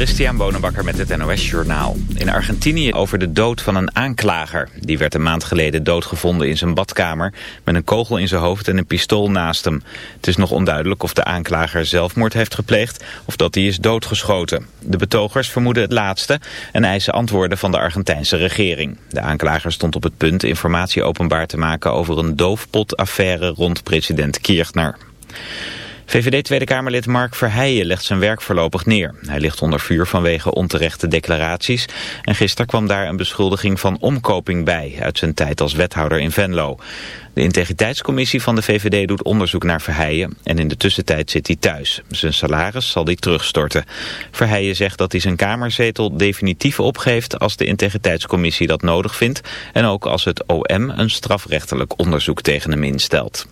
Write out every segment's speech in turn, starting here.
Christian Bonenbakker met het NOS Journaal. In Argentinië over de dood van een aanklager. Die werd een maand geleden doodgevonden in zijn badkamer... met een kogel in zijn hoofd en een pistool naast hem. Het is nog onduidelijk of de aanklager zelfmoord heeft gepleegd... of dat hij is doodgeschoten. De betogers vermoeden het laatste... en eisen antwoorden van de Argentijnse regering. De aanklager stond op het punt informatie openbaar te maken... over een doofpotaffaire rond president Kirchner. VVD Tweede Kamerlid Mark Verheijen legt zijn werk voorlopig neer. Hij ligt onder vuur vanwege onterechte declaraties. En gisteren kwam daar een beschuldiging van omkoping bij... uit zijn tijd als wethouder in Venlo. De integriteitscommissie van de VVD doet onderzoek naar Verheijen... en in de tussentijd zit hij thuis. Zijn salaris zal hij terugstorten. Verheijen zegt dat hij zijn kamerzetel definitief opgeeft... als de integriteitscommissie dat nodig vindt... en ook als het OM een strafrechtelijk onderzoek tegen hem instelt.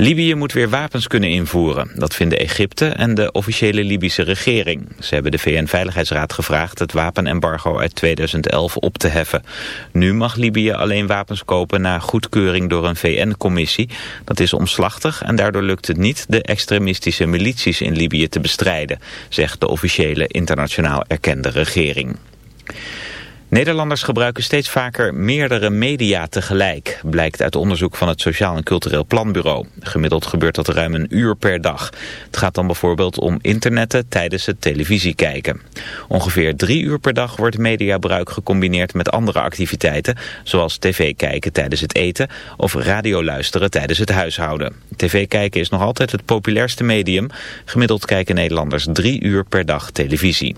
Libië moet weer wapens kunnen invoeren. Dat vinden Egypte en de officiële Libische regering. Ze hebben de VN-veiligheidsraad gevraagd het wapenembargo uit 2011 op te heffen. Nu mag Libië alleen wapens kopen na goedkeuring door een VN-commissie. Dat is omslachtig en daardoor lukt het niet de extremistische milities in Libië te bestrijden, zegt de officiële internationaal erkende regering. Nederlanders gebruiken steeds vaker meerdere media tegelijk, blijkt uit onderzoek van het Sociaal en Cultureel Planbureau. Gemiddeld gebeurt dat ruim een uur per dag. Het gaat dan bijvoorbeeld om internetten tijdens het televisie kijken. Ongeveer drie uur per dag wordt mediabruik gecombineerd met andere activiteiten, zoals tv kijken tijdens het eten of radio luisteren tijdens het huishouden. TV kijken is nog altijd het populairste medium. Gemiddeld kijken Nederlanders drie uur per dag televisie.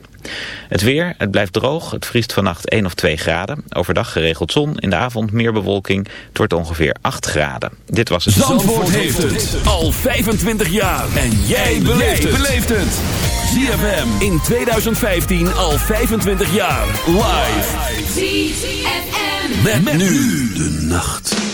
Het weer, het blijft droog, het vriest vannacht 1 of 2 graden. Overdag geregeld zon, in de avond meer bewolking. Het wordt ongeveer 8 graden. Dit was het... Zandvoort, heeft het al 25 jaar. En jij beleeft het. ZFM in 2015 al 25 jaar. Live. ZFM. met nu de nacht.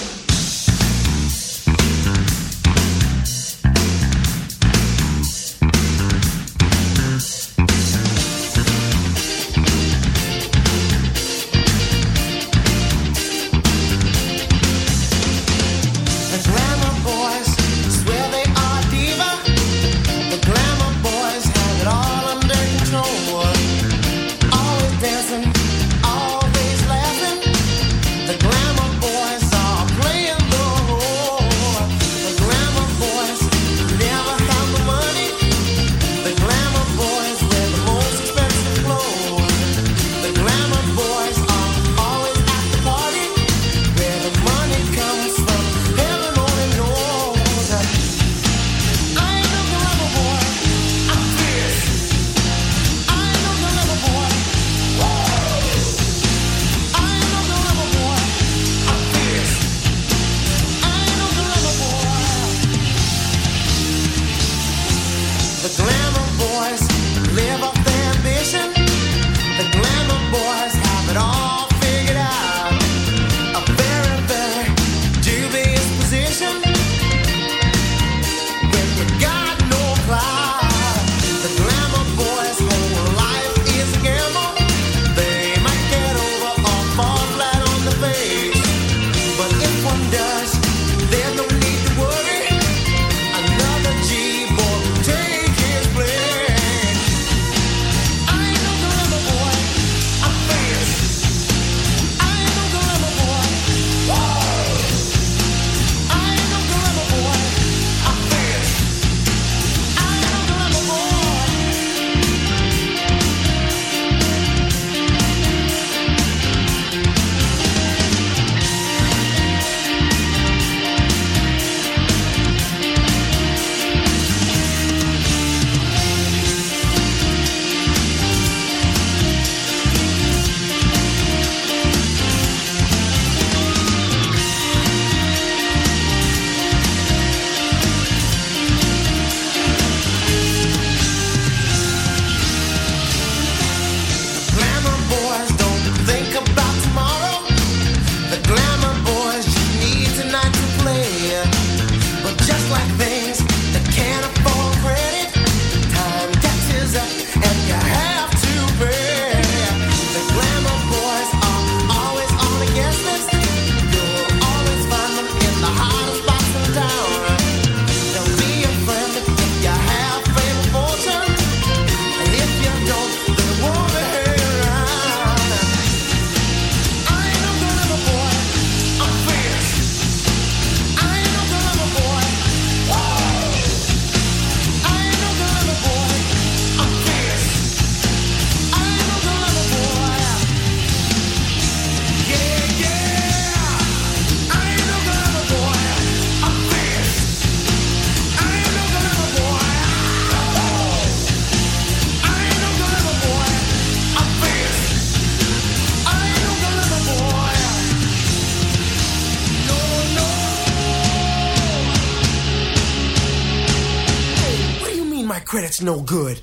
credit's no good.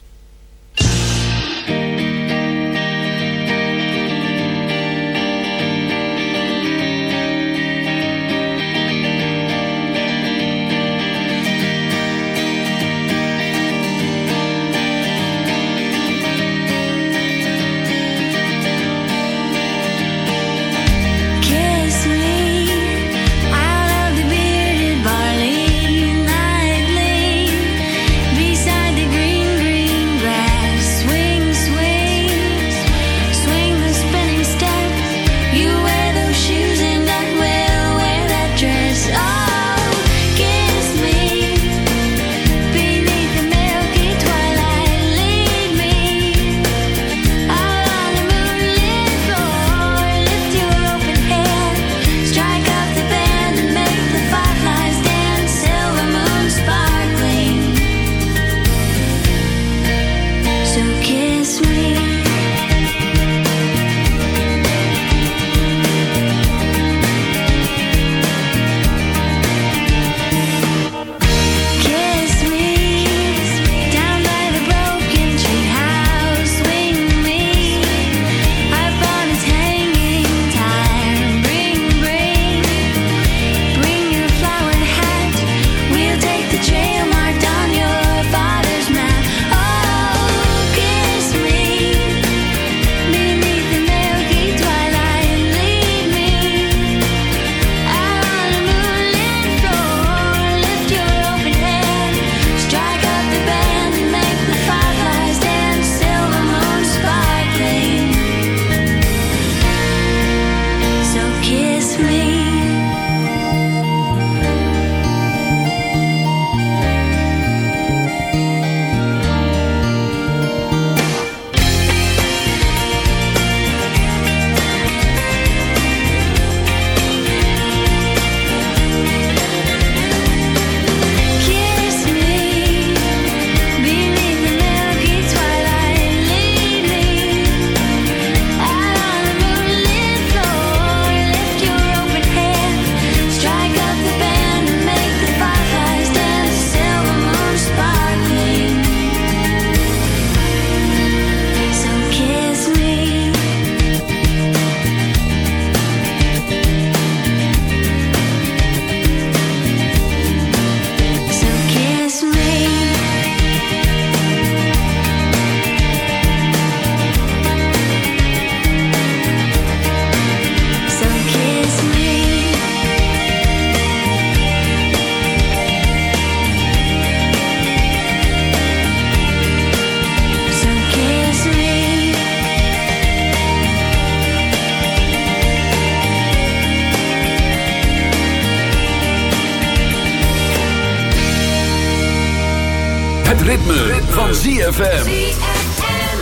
ZFM.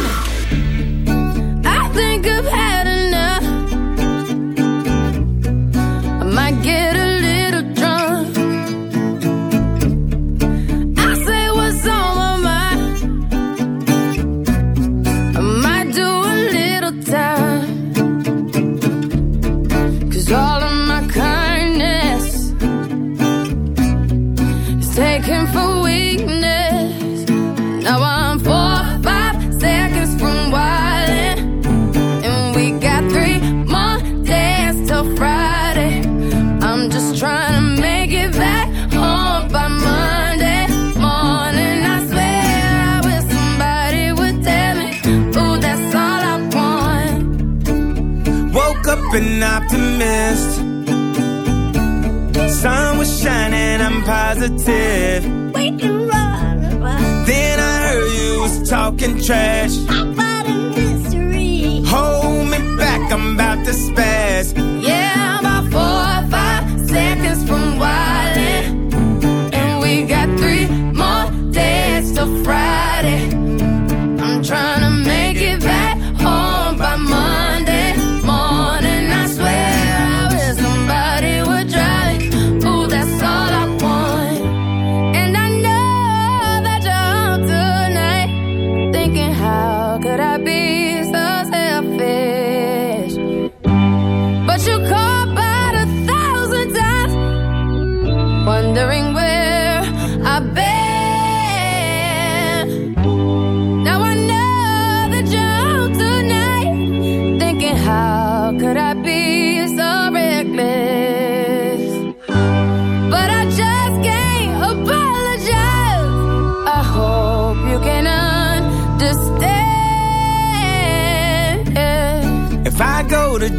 I think I've had enough. I might get a little drunk. I say what's on my mind. I might do a little time. Cause all of my kindness is taken for an optimist. Sun was shining, I'm positive. Then I heard you was talking trash. How about a mystery? Oh,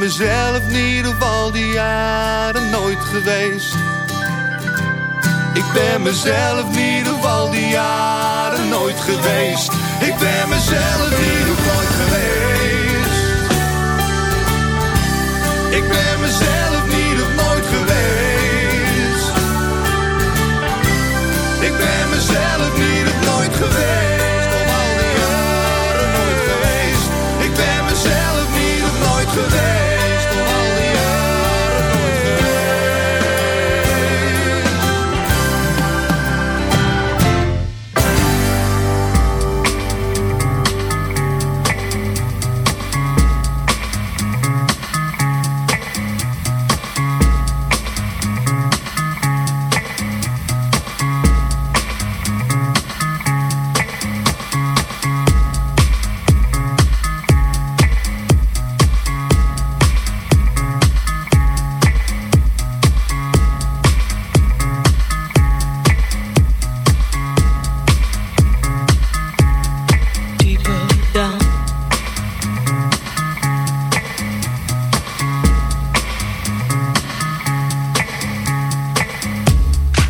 mezelf niet ieder al die jaren nooit geweest. Ik ben mezelf niet ieder al die jaren nooit geweest. Ik ben mezelf niet op nooit geweest. Ik ben mezelf niet of nooit geweest. Ik ben mezelf niet of nooit geweest.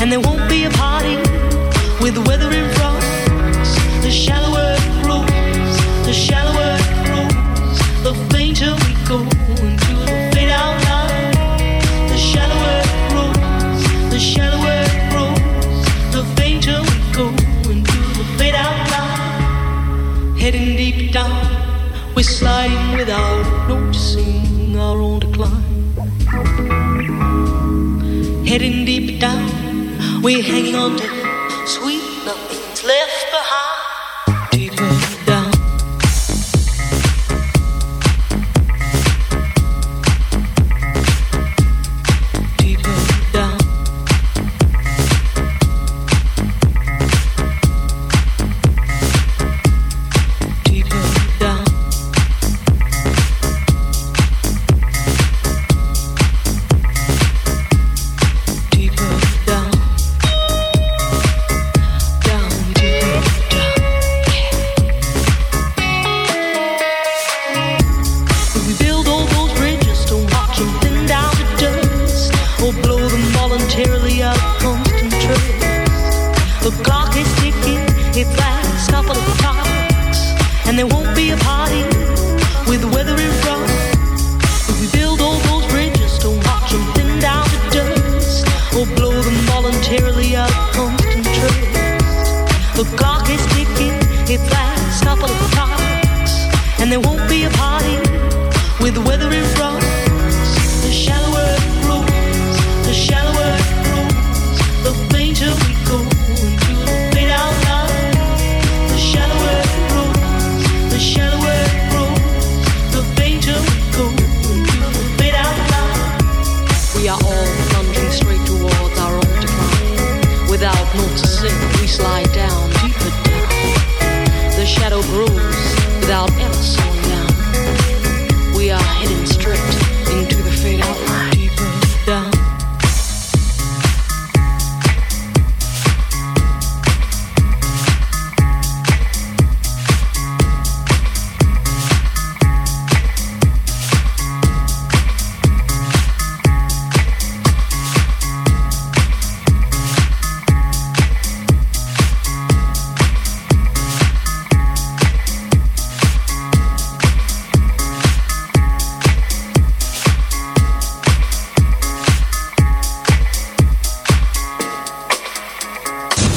and there won't be a party with the weather in front. The shallower it grows, the shallower it grows, the fainter we go into the fade out line. The shallower it grows, the shallower it grows, the fainter we go into the fade out line. Heading deep down, we're sliding without noticing our own decline. Heading deep we're hanging on to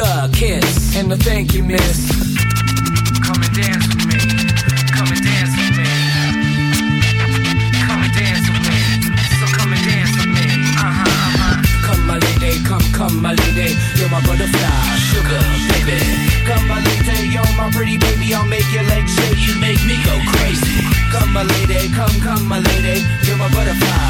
a kiss. And a thank you, miss. Come and dance with me. Come and dance with me. Come and dance with me. So come and dance with me. Uh-huh, uh-huh. Come my lady, come, come my lady. You're my butterfly, sugar, baby. Come my lady, you're my pretty baby. I'll make your legs shake. You make me go crazy. Come my lady, come, come my lady. You're my butterfly,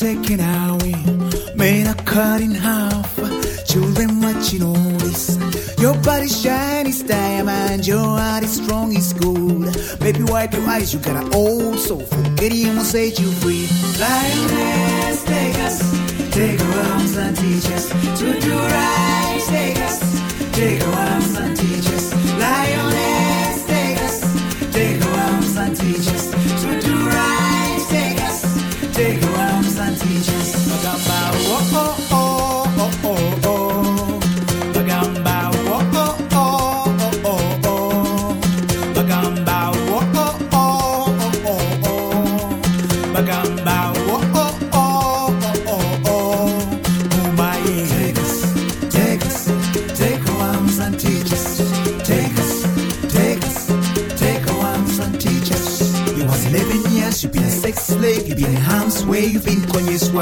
Taken away, men are cut in half, children watching all this. Your body shiny as diamond, your heart is strong as gold. Baby, wipe your eyes, you got an old soul. Forget him will set you free. Lioness, take us, take our arms and teach us to do right. Take us, take our arms and teach us.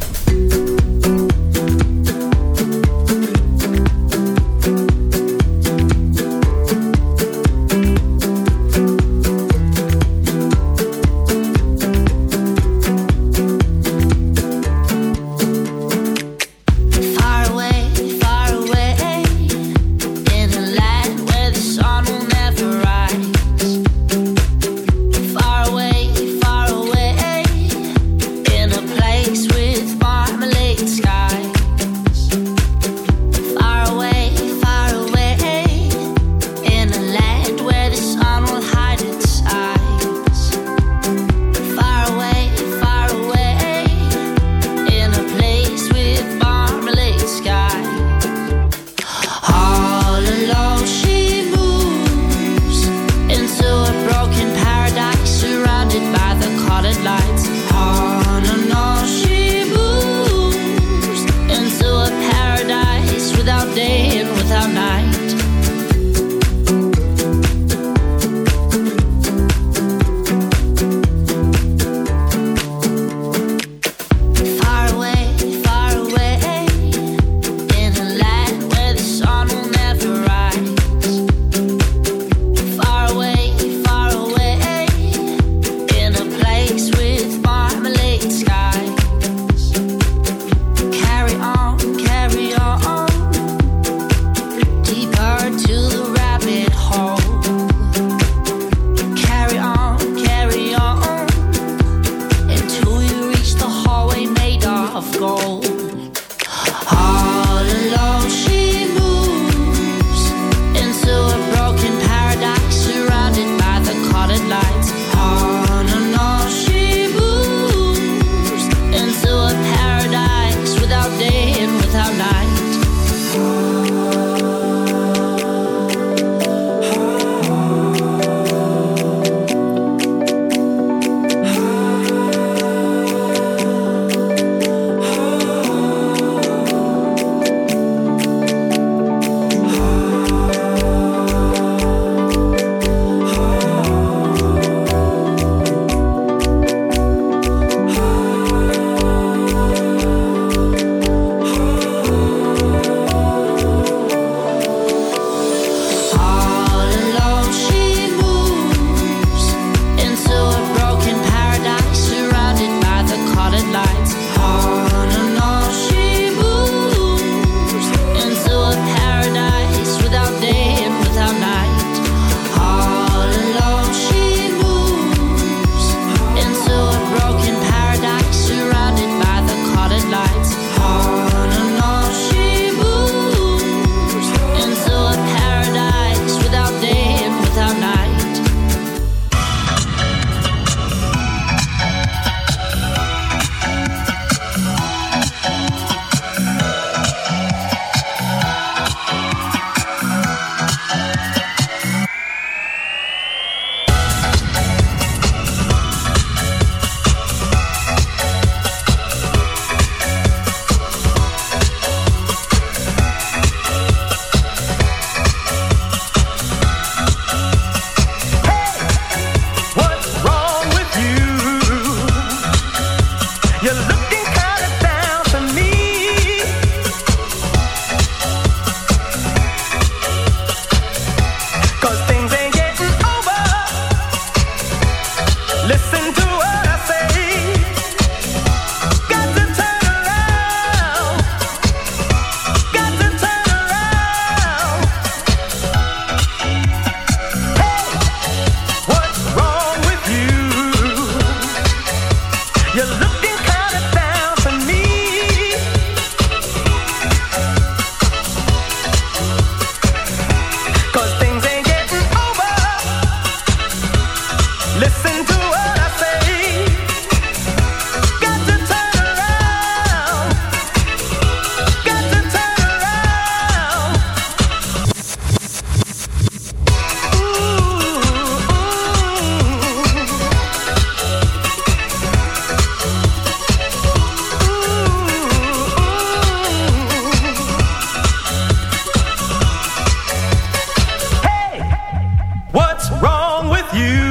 you.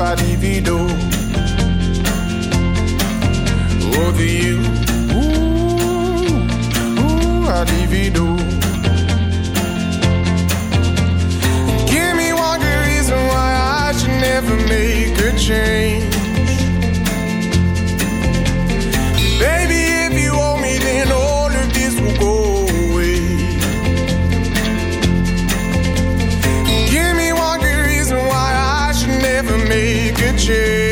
I divido. Over you, ooh, ooh, I divido. Give me one good reason why I should never make a change. Never make a change.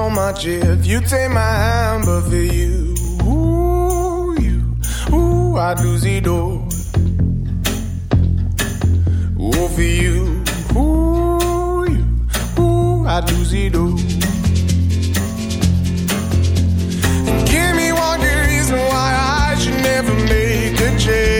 So much if you take my hand, but for you, ooh, you, ooh, I'd lose it all. Ooh, for you, ooh, you, ooh, I'd lose it all. Give me one good reason why I should never make a change.